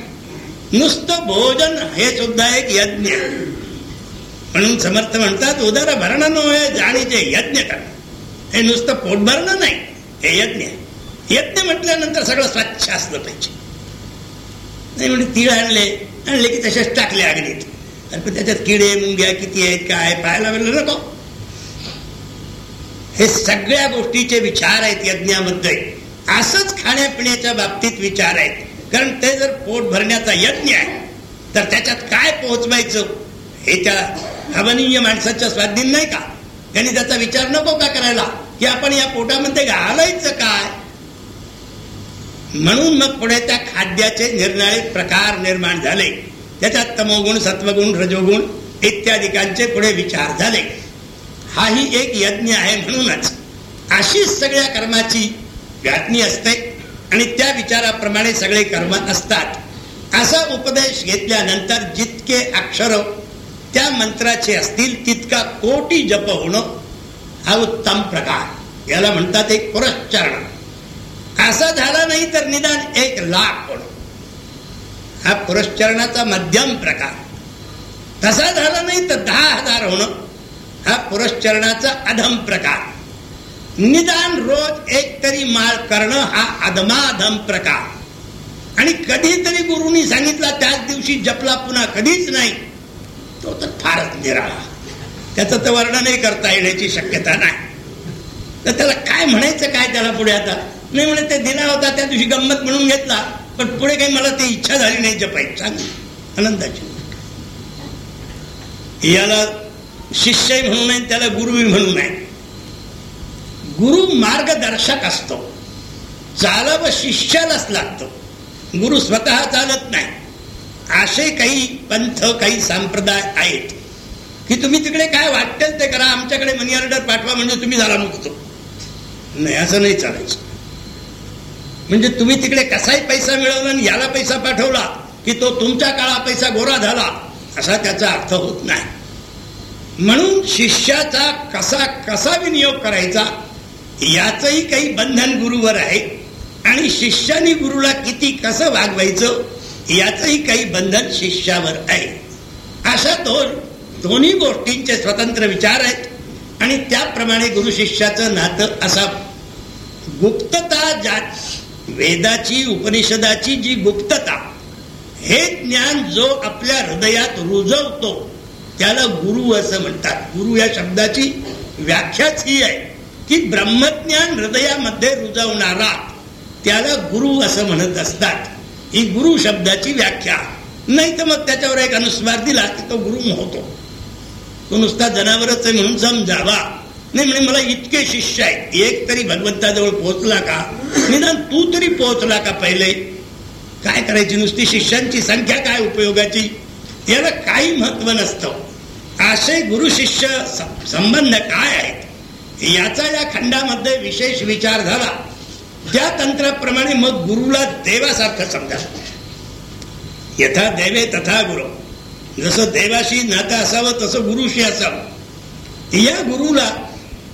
नुसतं भोजन हे सुद्धा एक यज्ञ. म्हणून समर्थ म्हणतात उदार भरणं नव्हे जाणीचे यज्ञ करणं हे नुसतं पोट भरणं नाही हे यज्ञ. यज्ञ म्हटल्यानंतर सगळं स्वच्छ असलं पाहिजे. नाही म्हणजे तीळ आणले आणले की तसेच टाकले अग्नीत. पण त्याच्यात किडे मुंग्या किती आहेत काय पाहायला मिळलं नको. हे सगळ्या गोष्टीचे विचार आहेत यज्ञामध्ये. असंच खाण्यापिण्याच्या बाबतीत विचार आहेत. कारण ते जर पोट भरण्याचा यज्ञ आहे तर त्याच्यात काय पोहोचवायचं हे त्या भावनीय माणसाच्या स्वाधीन नाही का? त्यांनी त्याचा विचार नको का करायला? की आपण या पोटामध्ये घालायचं काय? म्हणून मग पुढे त्या खाद्याचे निर्णायक प्रकार निर्माण झाले. त्याच्यात तमोगुण सत्वगुण रजोगुण इत्यादिकांचे पुढे विचार झाले. हाही एक यज्ञ आहे म्हणूनच. अशीच सगळ्या कर्माची व्यातनी असते. आणि त्या विचाराप्रमाणे सगळे कर्म असतात. असा उपदेश घेतल्यानंतर जितके अक्षर त्या मंत्राचे असतील तितका कोटी जप होणं हा उत्तम प्रकार. याला म्हणतात एक पुरस्चरण असा झाला नाही तर निदान एक लाख होणं. हा पुरस्चरणाचा मध्यम प्रकार. तसा झाला नाही तर दहा हजार होणं. हा पुरस्चरणाचा अधम प्रकार. निदान रोज एक तरी माळ करणं हा अधमाधम प्रकार. आणि कधीतरी गुरुनी सांगितला त्याच दिवशी जपला पुन्हा कधीच नाही. तो तर फारच निराळा. त्याचं तर वर्णनही करता येण्याची शक्यता नाही. तर त्याला काय म्हणायचं काय त्याला पुढे आता? नाही म्हणे ते दिला होता त्या दिवशी गंमत म्हणून घेतला पण पुढे काही मला ती इच्छा झाली नाही जपायची. सांग. आनंदाची याला शिष्यही म्हणू नये त्याला गुरुही म्हणू नाही गुरु मार्गदर्शक असतो. चालव शिष्यालाच लागतो. गुरु स्वतः चालत नाही. असे काही पंथ काही संप्रदाय आहेत. की तुम्ही तिकडे काय वाटेल ते करा आमच्याकडे मनी ऑर्डर पाठवा म्हणजे तुम्ही झाला मुक्त. नाही असं नाही चालायचं. म्हणजे तुम्ही तिकडे कसाही पैसा मिळवला आणि याला पैसा पाठवला की तो तुमच्या काळा पैसा गोरा झाला असा त्याचा अर्थ होत नाही. म्हणून शिष्याचा कसा कसा विनियोग करायचा याचही काही बंधन गुरुवर आहे. आणि शिष्याने गुरुला किती कसं वागवायचं याचही काही बंधन शिष्यावर आहे. अशा दोन दोन्ही गोष्टींचे स्वतंत्र विचार आहेत. आणि त्याप्रमाणे गुरु शिष्याचं नातं असा गुप्तता ज्या वेदाची उपनिषदाची जी गुप्तता हे ज्ञान जो आपल्या हृदयात रुजवतो त्याला गुरु असं म्हणतात. गुरु या शब्दाची व्याख्याच ही आहे. की ब्रह्मज्ञान हृदयामध्ये रुजवणारा त्याला गुरु असं म्हणत असतात. ही गुरु शब्दाची व्याख्या. नाही तर मग त्याच्यावर एक अनुस्वार दिला की तो गुरु होतो. तो नुसता जनावरच आहे म्हणून समजावा. नाही म्हणे मला इतके शिष्य आहेत. एक तरी भगवंताजवळ पोहोचला का? निदान तू तरी पोहोचला का पहिले? काय करायची नुसती शिष्यांची संख्या काय उपयोगाची? याला काही महत्त्व नसतं. असे गुरु शिष्य संबंध काय आहेत? याचा या खंडामध्ये विशेष विचार झाला. त्या तंत्राप्रमाणे मग गुरुला देवासारखं समजा यथा देवे तथा गुरु. जसं देवाशी नातं असावं तसं गुरुशी असावं. या गुरुला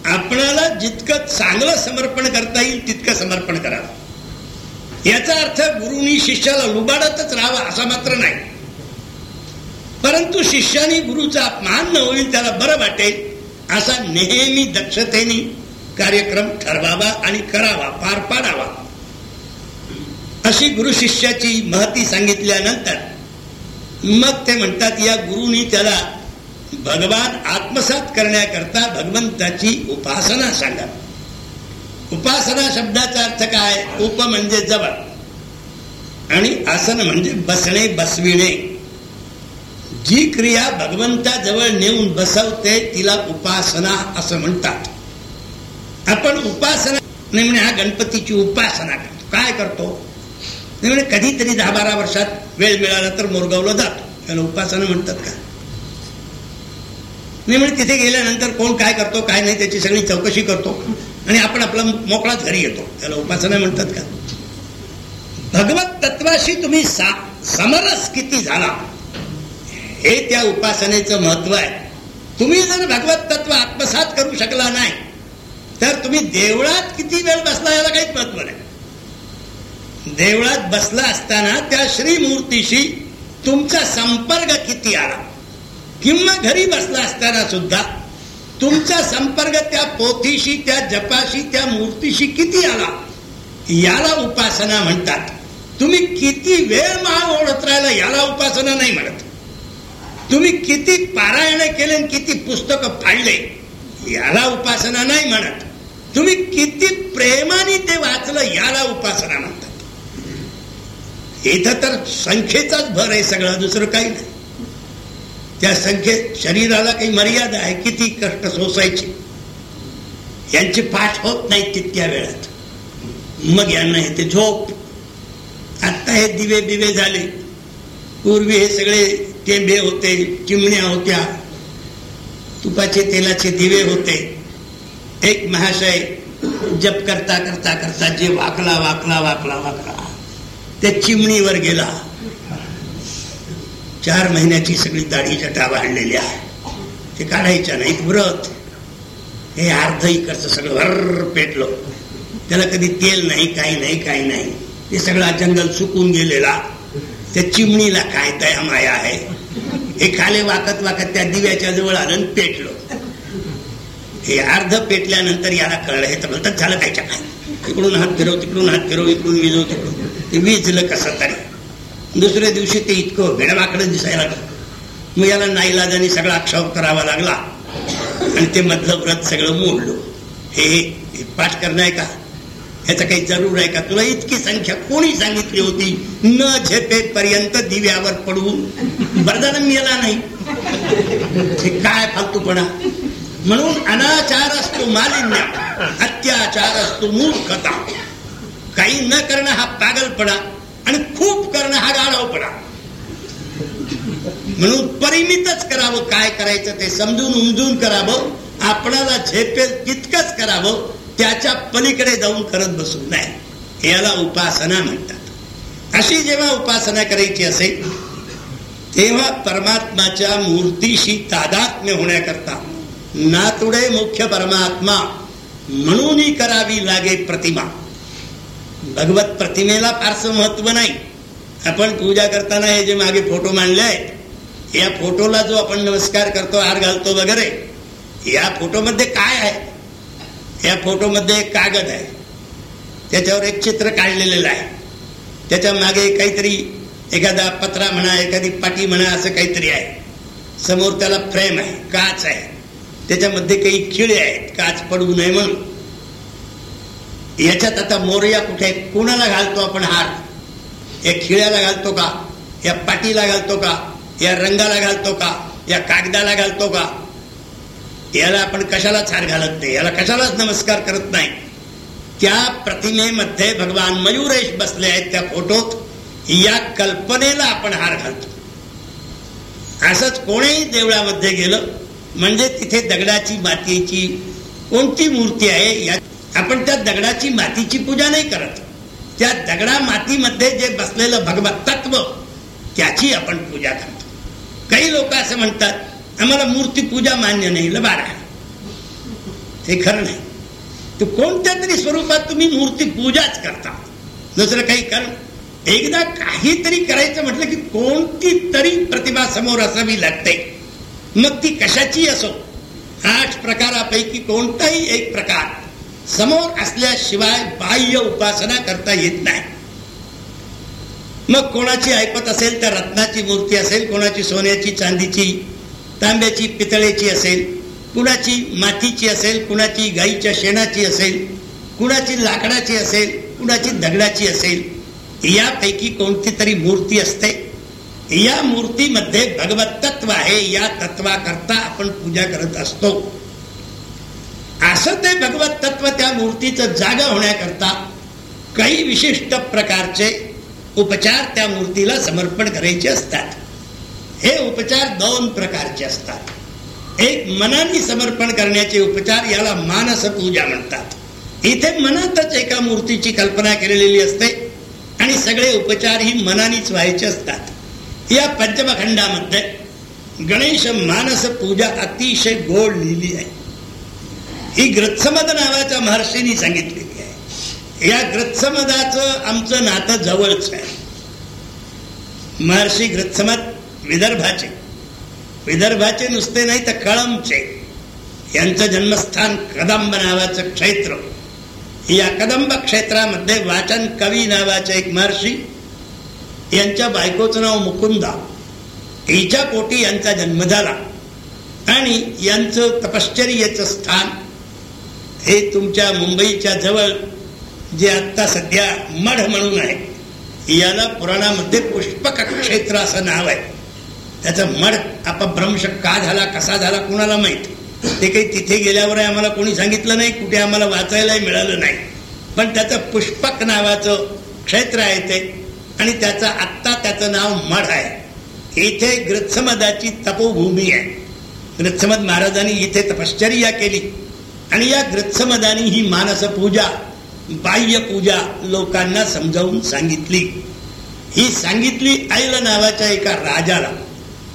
आपणाला जितकं चांगलं समर्पण करता येईल तितकं समर्पण करावं. याचा अर्थ गुरुनी शिष्याला लुबाडतच राहावा असा मात्र नाही. परंतु शिष्याने गुरुचा अपमान न होईल त्याला बरं वाटेल. असा नेहमी दक्षतेने कार्यक्रम ठरवावा आणि करावा पार पाडावा. अशी गुरु शिष्याची महती सांगितल्यानंतर मग ते म्हणतात या गुरुनी त्याला भगवान आत्मसात करण्याकरता भगवंताची उपासना सांगा. उपासना शब्दाचा अर्थ काय? उप म्हणजे जवळ. आणि आसन म्हणजे बसणे बसविणे. जी क्रिया भगवंताजवळ नेऊन बसवते तिला उपासना असं म्हणतात. आपण उपासना नाही म्हणे हा गणपतीची उपासना करतो. काय करतो? नाही म्हणे कधीतरी दहा बारा वर्षात वेळ मिळाला तर मोरगावला जातो. त्याला उपासना म्हणतात का? नाही म्हणजे तिथे गेल्यानंतर कोण काय करतो काय नाही त्याची सगळी चौकशी करतो आणि आपण आपला मोकळाच घरी येतो. त्याला उपासना म्हणतात का? भगवत तत्वाशी तुम्ही सा समरस किती झाला? हे त्या उपासनेचं महत्त्व आहे. तुम्ही जर भगवत तत्व आत्मसात करू शकला नाही तर तुम्ही देवळात किती वेळ बसला याला काहीच महत्त्व नाही. देवळात बसला असताना त्या श्रीमूर्तीशी तुमचा संपर्क किती आला? किंवा घरी बसला असताना सुद्धा तुमचा संपर्क त्या पोथीशी त्या जपाशी त्या मूर्तीशी किती आला? याला उपासना म्हणतात. तुम्ही किती वेळ महा ओढत राहिला याला उपासना नाही म्हणत. तुम्ही किती पारायण केले किती पुस्तक फाडले याला उपासना नाही म्हणत. तुम्ही किती प्रेमाने ते वाचलं याला उपासना म्हणतात. इथं तर संख्येचाच भर आहे सगळं दुसरं काही नाही. त्या संख्येत शरीराला काही मर्यादा आहे किती कष्ट सोसायचे. यांची पाठ होत नाही तितक्या वेळात. मग यांना येते झोप. आता हे दिवे बिवे झाले. पूर्वी हे सगळे टेंबे होते चिमण्या होत्या तुपाचे तेलाचे दिवे होते. एक महाशय जप करता करता करता जे वाकला वाकला वाकला वाकला त्या चिमणीवर गेला. चार महिन्याची सगळी दाढी जटा वाढलेली आहे. ते काढायच्या नाही व्रत. हे अर्ध इकडचं सगळं भर पेटलं. त्याला कधी तेल नाही काही नाही काही नाही. ते सगळा जंगल सुकून गेलेला. त्या चिमणीला काय दया माया आहे? हे खाले वाकत वाकत त्या दिव्याच्या जवळ आणून पेटलो. हे अर्ध पेटल्यानंतर याला कळलं हे तर म्हणतात झालं कायच्या काय तिकडून हात फिरव तिकडून हात फिरव इकडून विजव तिकडून. ते विजलं कसं तरी. दुसऱ्या दिवशी ते इतकं भेडवाकडं दिसायला लागलं. मग याला नाईलाजाने सगळा आक्षेप करावा लागला. आणि ते मधलं व्रत सगळं मोडलो. हे हे पाठ करणं आहे का? ह्याचा काही जरूर आहे का? तुला इतकी संख्या कोणी सांगितली होती? न झेपे पर्यंत दिव्यावर पडवून बरदान मिळाला नाही. काय फालतूपणा? म्हणून अनाचार असतो मालिन्य अत्याचार असतो मूर्खता. काही न करणं हा पागलपणा आणि खूप करणं हा गाढवपणा. म्हणून परिमितच करावं काय करायचं ते समजून उमजून करावं. आपणाला झेपेल तितकंच करावं. त्याच्या पलीकडे जाऊन करत बसू नये याला उपासना म्हणतात. अशी जेव्हा उपासना करायची असेल तेव्हा परमात्माच्या मूर्तीशी तादात्म्य होण्याकरता नातुडे मुख्य परमात्मा म्हणूनही करावी लागे प्रतिमा. भगवत प्रतिमेला फारसं महत्त्व नाही. आपण पूजा करताना हे जे मागे फोटो मांडले आहेत या फोटोला जो आपण नमस्कार करतो हार घालतो वगैरे या फोटोमध्ये काय आहे? या फोटोमध्ये एक कागद आहे. त्याच्यावर एक चित्र काढलेलं आहे. त्याच्यामागे काहीतरी एखादा पत्रा म्हणा एखादी पाटी म्हणा असं काहीतरी आहे. समोर त्याला फ्रेम आहे काच आहे. त्याच्यामध्ये काही खिळे आहेत काच पडू नये म्हणून. याच्यात आता मोरया कुठे कोणाला घालतो आपण हार? या खिळ्याला घालतो का? या पाटीला घालतो का? या रंगाला घालतो का? या कागदाला घालतो का? याला आपण कशालाच हार घालत नाही? याला कशालाच नमस्कार करत नाही? त्या प्रतिमेमध्ये भगवान मयुरेश बसले आहेत त्या फोटोत. या कल्पनेला आपण हार घालतो. असंच कोणीही देवळामध्ये गेलं म्हणजे तिथे दगडाची मातीची कोणती मूर्ती आहे या आपण त्या दगडाची मातीची पूजा नाही करत. त्या दगडा मातीमध्ये जे बसलेलं भगवत तत्व त्याची आपण पूजा करतो. काही लोक असं म्हणतात आम्हाला मूर्ती पूजा मान्य नाही लबार हे खरं नाही. तर कोणत्या तरी स्वरूपात तुम्ही मूर्ती पूजाच करता? दुसरं काही कारण एकदा काहीतरी करायचं म्हटलं की कोणती तरी प्रतिभा समोर असावी लागते. मग ती कशाची असो? आठ प्रकारापैकी कोणताही एक प्रकार समोर असल्याशिवाय बाह्य उपासना करता येत नाही. मग कोणाची ऐपत असेल तर रत्नाची मूर्ती असेल कोणाची सोन्याची चांदीची तांब्याची पितळेची असेल कुणाची मातीची असेल कुणाची गाईच्या शेणाची असेल कुणाची लाकडाची असेल कुणाची दगडाची असेल यापैकी कोणती तरी मूर्ती असते. या मूर्तीमध्ये भगवत तत्व आहे या तत्वाकरता आपण पूजा करत असतो. असं ते भगवत तत्व त्या मूर्तीचं जागा होण्याकरता काही विशिष्ट प्रकारचे उपचार त्या मूर्तीला समर्पण करायचे असतात. हे उपचार दोन प्रकारचे असतात. एक मनाने समर्पण करण्याचे उपचार याला मानस पूजा म्हणतात. इथे मनातच एका मूर्तीची कल्पना केलेली असते आणि सगळे उपचार ही मनानेच व्हायचे असतात. या पंचमखंडामध्ये गणेश मानस पूजा अतिशय गोड लिहिली आहे. ही ग्रत्समद नावाच्या महर्षींनी सांगितलेली आहे. या ग्रत्समदाचं आमचं नातं जवळच आहे. महर्षी ग्रत्समद विदर्भाचे. विदर्भाचे नुसते नाही तर कळमचे. यांचं जन्मस्थान कदंब नावाचं क्षेत्र. या कदंब क्षेत्रामध्ये वाचन कवी नावाचे एक महर्षी यांच्या बायकोचं नाव मुकुंदा. हिच्या पोटी यांचा जन्म झाला. आणि यांचं तपश्चर्याचं स्थान हे तुमच्या मुंबईच्या जवळ जे आत्ता सध्या मढ म्हणून आहे याला पुराणामध्ये पुष्पक क्षेत्र असं नाव आहे. त्याचं मढ अपभ्रंश का झाला कसा झाला कुणाला माहीत? ते काही तिथे गेल्यावर आम्हाला कोणी सांगितलं नाही कुठे आम्हाला वाचायलाही मिळालं नाही. पण त्याचं पुष्पक नावाचं क्षेत्र आहे ते आणि त्याचं आत्ता त्याचं नाव मठ आहे. इथे ग्रत्समदाची तपोभूमी आहे. ग्रत्समद महाराजांनी इथे तपश्चर्या केली. आणि या ग्रत्समदानी ही मानस पूजा बाह्य पूजा लोकांना समजावून सांगितली. ही सांगितली ऐल नावाच्या एका राजाला.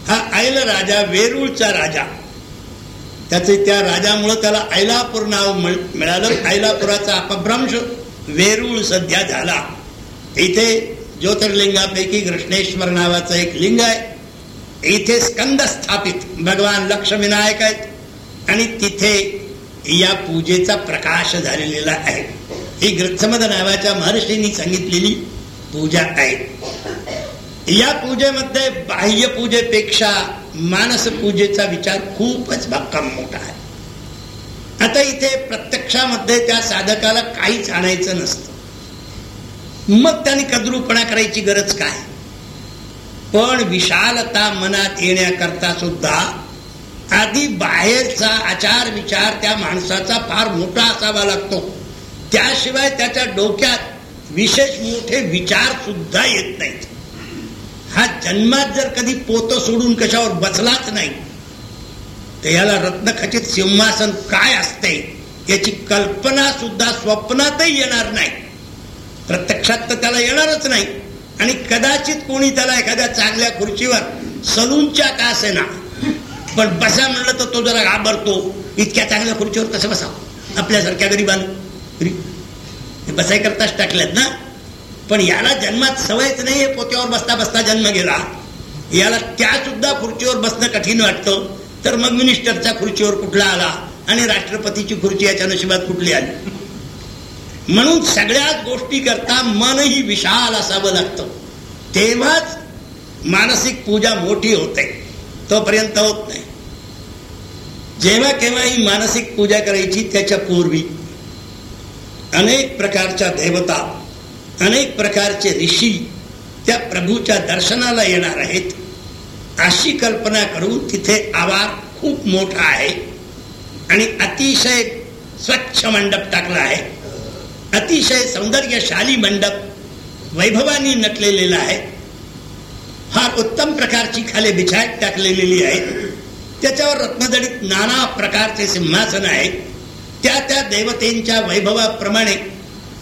हा आयल राजा वेरूळचा राजा. त्याचे त्या राजामुळं त्याला ऐलापूर नाव मिळालं. ऐलापुराचा अपभ्रंश वेरूळ सध्या झाला. इथे ज्योतिर्लिंगापैकी कृष्णेश्वर नावाचं एक लिंग आहे. इथे स्कंद स्थापित. भगवान लक्ष्मीनायक आहेत. आणि तिथे या पूजेचा प्रकाश झालेला आहे. ही ग्रथमद नावाच्या महर्षींनी सांगितलेली पूजा आहे. या पूजेमध्ये बाह्य पूजेपेक्षा मानस पूजेचा विचार खूपच भक्कम मोठा आहे. आता इथे प्रत्यक्षामध्ये त्या साधकाला काहीच आणायचं नसतं. मग त्याने कद्रूपणा करायची गरज काय? पण विशालता मनात येण्याकरता सुद्धा आधी बाहेरचा आचार विचार त्या माणसाचा फार मोठा असावा लागतो. त्याशिवाय त्याच्या डोक्यात विशेष मोठे विचार सुद्धा येत नाहीत. हा जन्मात जर कधी पोत सोडून कशावर बसलाच नाही तर याला रत्नखचित सिंहासन काय असते याची कल्पना सुद्धा स्वप्नातही येणार नाही. प्रत्यक्षात तर त्याला येणारच नाही. आणि कदाचित कोणी त्याला एखाद्या चांगल्या खुर्चीवर सलूनच्या का असेना पण बसा म्हणलं तर तो जरा घाबरतो. इतक्या चांगल्या खुर्चीवर कसं बसावं? आपल्यासारख्या गरीबानं. बसाय करताच टाकल्यात ना? पण याला जन्मात सवयच नाही हे पोत्यावर बसता बसता जन्म गेला. याला त्या सुद्धा खुर्चीवर बसणं कठीण वाटतं. तर मग मिनिस्टरच्या खुर्चीवर कुठला आला आणि राष्ट्रपतीची खुर्ची याच्या नशिबात कुठली आली? म्हणून सगळ्याच गोष्टी करता मनही विशाल असावं लागतं. तेव्हाच मानसिक पूजा मोठी होते. तोपर्यंत होत नाही. जेव्हा केव्हा ही मानसिक पूजा करायची त्याच्या पूर्वी अनेक प्रकारच्या देवता अनेक प्रकारचे ऋषी त्या प्रभूच्या दर्शनाला येणार आहेत. अशी कल्पना करून तिथे आवार खूप मोठा आहे. आणि अतिशय स्वच्छ मंडप टाकला आहे. अतिशय सौंदर्यशाली मंडप वैभवानी नटलेलेला आहे. फार उत्तम प्रकारची खाली बिछायत टाकलेली आहे. त्याच्यावर रत्नदडीत नाना प्रकारचे सिंहासन आहे. त्या त्या देवतेंच्या वैभवाप्रमाणे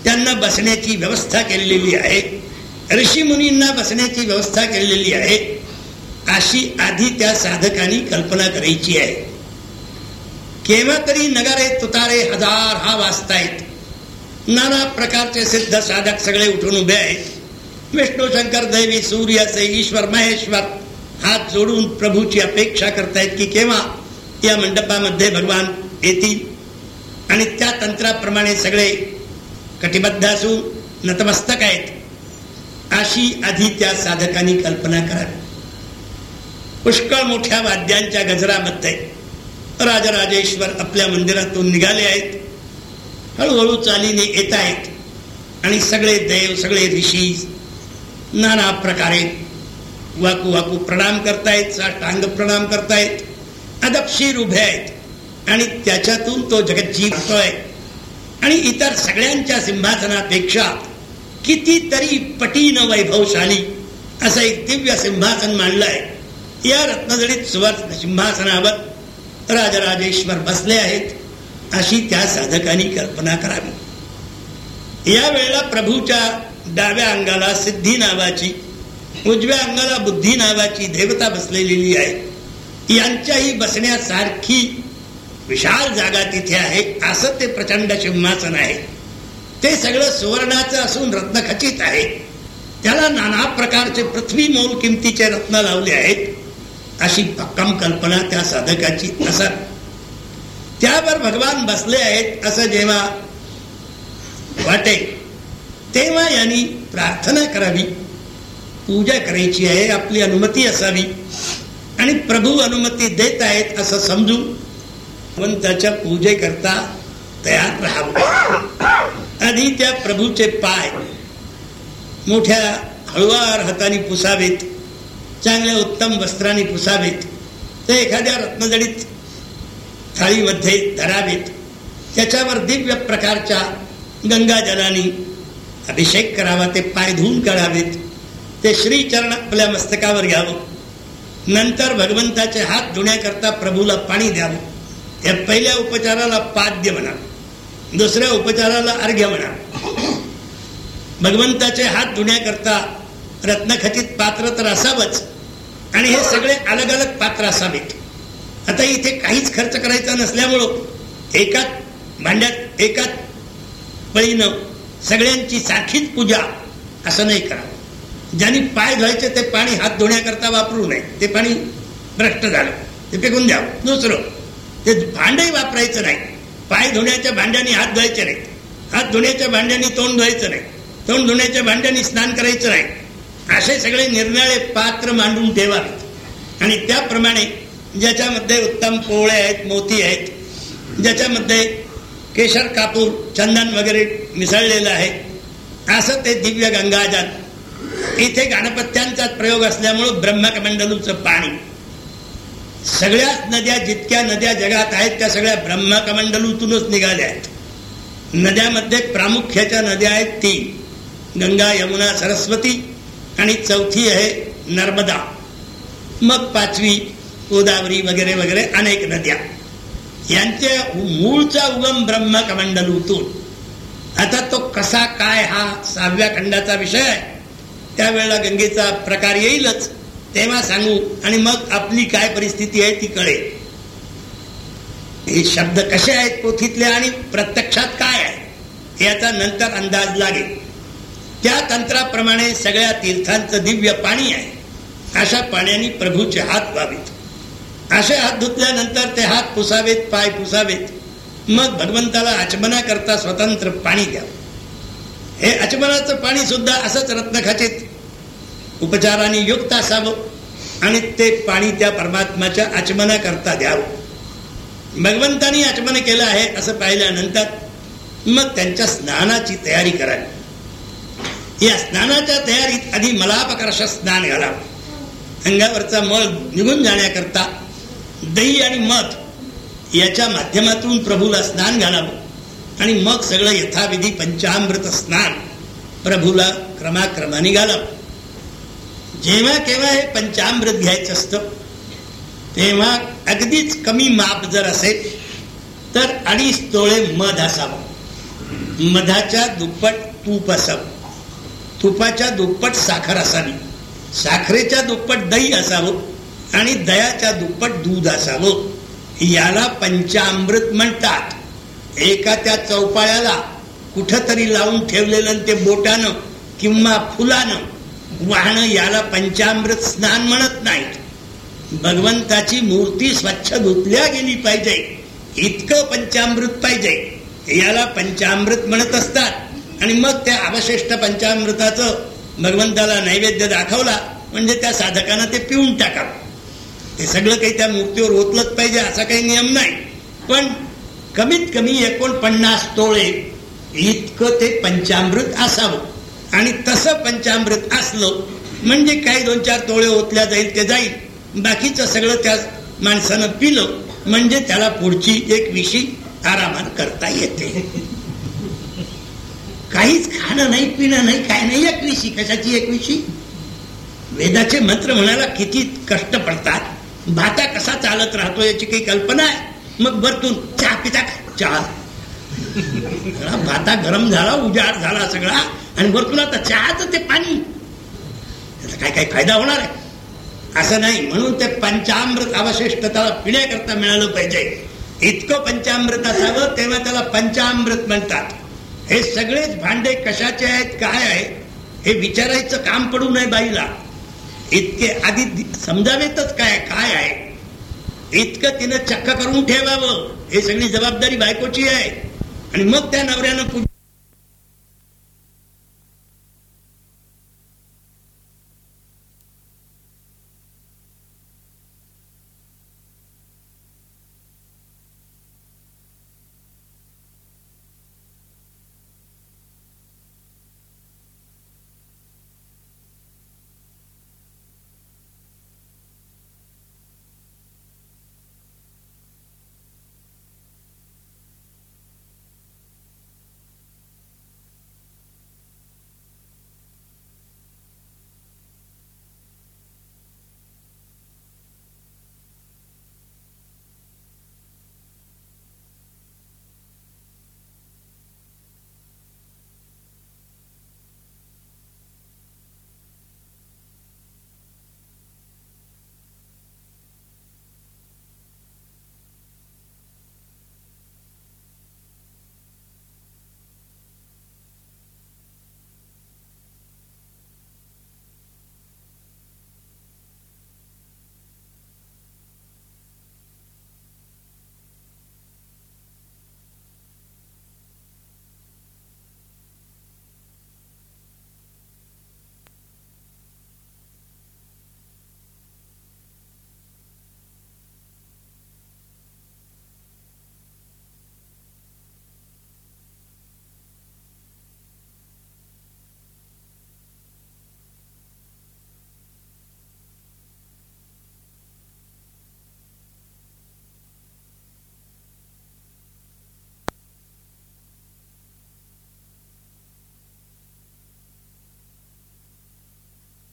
त्यांना बसण्याची व्यवस्था केलेली आहे. ऋषी मुनींना बसण्याची व्यवस्था केलेली आहे. अशी आधी त्या साधकांनी कल्पना करायची आहे. केव्हा तरी नगारे तुतारे हजार हा वाचतायत नाना प्रकारचे सिद्ध साधक सगळे उठून उभे आहेत. विष्णू शंकर देवी सूर्याचे ईश्वर महेश्वर हात जोडून प्रभूची अपेक्षा करतायत की केव्हा या मंडपामध्ये भगवान येतील? आणि त्या तंत्राप्रमाणे सगळे कटिबद्ध असून नतमस्तक आहेत अशी आधी त्या साधकांनी कल्पना करावी. पुष्कळ मोठ्या वाद्यांच्या गजरामध्ये राजराजेश्वर आपल्या मंदिरातून निघाले आहेत. हळूहळू चालीने येत आहेत. आणि सगळे देव सगळे ऋषी नाना प्रकारे वाकू वाकू प्रणाम करतायत साष्टांग प्रणाम करतायत अदपशीर उभे आहेत. आणि त्याच्यातून तो जगज्जी होतोय. आणि इतर सगळ्यांच्या सिंहासनापेक्षा कितीतरी पटीन वैभवशाली असं एक दिव्य सिंहासन मांडलंय. या रत्नजडीत सुवर्ण सिंहासनावर राजराजेश्वर बसले आहेत अशी त्या साधकांनी कल्पना करावी. या वेळेला प्रभूच्या डाव्या अंगाला सिद्धी नावाची उजव्या अंगाला बुद्धी नावाची देवता बसलेली आहे. यांच्याही बसण्यासारखी विशाल जागा तिथे आहे. असं ते प्रचंड सिंहासन आहे. ते सगळं सुवर्णाचं असून रत्नखचित आहे. त्याला नाना प्रकारचे पृथ्वी मोल किमतीचे रत्न लावले आहेत. अशी भक्कम कल्पना त्या साधकाची असत त्यावर भगवान बसले आहेत असं जेव्हा वाटे तेव्हा यांनी प्रार्थना करावी. पूजा करायची आहे आपली अनुमती असावी. आणि प्रभू अनुमती देत आहेत असं समजून भगवंताच्या पूजेकरता तयार राहावं. आधी त्या प्रभूचे पाय मोठ्या हळुवार हाताने पुसावेत चांगल्या उत्तम वस्त्राने पुसावेत ते एखाद्या रत्नजडीत थाळीमध्ये धरावेत. त्याच्यावर दिव्य प्रकारच्या गंगाजलाने अभिषेक करावा ते पाय धुवून काढावेत. ते श्रीचरण आपल्या मस्तकावर घ्यावं. नंतर भगवंताचे हात धुण्याकरता प्रभूला पाणी द्यावं. या पहिल्या उपचाराला पाद्य म्हणा दुसऱ्या उपचाराला अर्घ्य म्हणा भगवंताचे हात धुण्याकरता रत्नखचित पात्र तर असावंच. आणि हे सगळे अलग अलग पात्र असावेत. आता इथे काहीच खर्च करायचा नसल्यामुळं एकाच भांड्यात एकाच पळीनं सगळ्यांची सारखीच पूजा असं नाही करा. ज्यांनी पाय धुवायचे ते पाणी हात धुण्याकरता वापरू नये. ते पाणी भ्रष्ट झालं. ते फेकून द्यावं दुसरं ते भांडही वापरायचं नाही. पाय धुण्याच्या भांड्याने हात धुवायचे नाही. हात धुण्याच्या भांड्याने तोंड धुवायचं नाही. तोंड धुण्याच्या भांड्याने स्नान करायचं नाही. असे सगळे निर्णय पात्र मांडून ठेवावेत आणि त्याप्रमाणे ज्याच्यामध्ये उत्तम पोळे आहेत मोती आहेत ज्याच्यामध्ये केशर कापूर चंदन वगैरे मिसळलेलं आहे असं ते दिव्य गंगाजल. इथे गणपत्यांचा प्रयोग असल्यामुळं ब्रह्मकमंडलूचं पाणी. सगळ्याच नद्या जितक्या नद्या जगात आहेत त्या सगळ्या ब्रह्मकमंडलूतूनच निघाल्या आहेत. नद्यामध्ये प्रामुख्याच्या नद्या आहेत तीन गंगा यमुना सरस्वती आणि चौथी आहे नर्मदा. मग पाचवी गोदावरी वगैरे वगैरे अनेक नद्या. यांच्या मूळचा उगम ब्रह्मकमंडलूतून. आता तो कसा काय हा सहाव्या खंडाचा विषय आहे. त्यावेळेला गंगेचा प्रकार येईलच. तेव्हा सांगू आणि मग आपली काय परिस्थिती आहे ती कळेल. हे शब्द कसे आहेत पोथीतले आणि प्रत्यक्षात काय आहे याचा नंतर अंदाज लागेल. त्या तंत्राप्रमाणे सगळ्या तीर्थांचं दिव्य पाणी आहे. अशा पाण्याने प्रभूचे हात व्हावेत. असे हात धुतल्यानंतर ते हात पुसावेत पाय पुसावेत. मग भगवंताला आचमना करता स्वतंत्र पाणी द्यावं. हे आचमनाचं पाणी सुद्धा असंच रत्नखचित उपचाराने युक्त असावं आणि ते पाणी त्या परमात्माच्या आचमना करता द्यावं. भगवंतानी आचमन केलं आहे असं पाहिल्यानंतर मग त्यांच्या स्नानाची तयारी करावी. या स्नानाच्या तयारीत आधी मलापकर्ष स्नान घालावं. अंगावरचा मळ निघून जाण्याकरता दही आणि मध याच्या माध्यमातून प्रभूला स्नान घालावं. आणि मग सगळं यथाविधी पंचामृत स्नान प्रभूला क्रमाक्रमाने घालावं. जेव्हा केव्हा हे पंचामृत घ्यायचं असतं तेव्हा अगदीच कमी माप जर असेल तर अडीच तोळे मध असावं. मधाच्या दुप्पट तूप असावं. तुपाच्या दुप्पट साखर असावी. साखरेच्या दुप्पट दही असावं आणि दयाच्या दुप्पट दूध असावं. याला पंचामृत म्हणतात. एका त्या चौपाळ्याला कुठंतरी लावून ठेवलेलं ते बोटानं किंवा फुलानं वाहणं याला पंचामृत स्नान म्हणत नाहीत. भगवंताची मूर्ती स्वच्छ धुतल्या गेली पाहिजे. इतकं पंचामृत पाहिजे. याला पंचामृत म्हणत असतात. आणि मग त्या अवशिष्ट पंचामृताचं भगवंताला नैवेद्य दाखवला म्हणजे त्या साधकानं ते पिऊन टाकावं. ते सगळं काही त्या मूर्तीवर ओतलंच पाहिजे असा काही नियम नाही. पण कमीत कमी एकोणपन्नास तोळे इतकं ते पंचामृत असावं. आणि तसं पंचामृत असलं म्हणजे काही दोन चार तोळे ओतल्या जाईल ते जाईल. बाकीचं सगळं त्या माणसानं पिलं म्हणजे त्याला पुढची एक विशी आरामात करता येते. काहीच खाणं नाही पिणं नाही काय नाही एक विशी. कशाची एक विशी? वेदाचे मंत्र म्हणायला किती कष्ट पडतात. भाता कसा चालत राहतो याची काही कल्पना आहे. मग भरतून चहा पिता चहा. भाता गरम झाला उजाड झाला सगळा आणि वरतून आता चहाच ते पाणी. त्याचा काय काय फायदा होणार आहे? असं नाही म्हणून ते पंचामृत अवशिष्ट त्याला पिण्याकरता मिळालं पाहिजे. इतकं पंचामृत असावं तेव्हा त्याला पंचामृत म्हणतात. हे सगळेच भांडे कशाचे आहेत काय आहे हे विचारायचं काम पडू नये बाईला. इतके आधी समजावेतच काय काय आहे. इतकं तिनं चक्क करून ठेवावं. हे सगळी जबाबदारी बायकोची आहे. आणि मग त्या नवऱ्यानं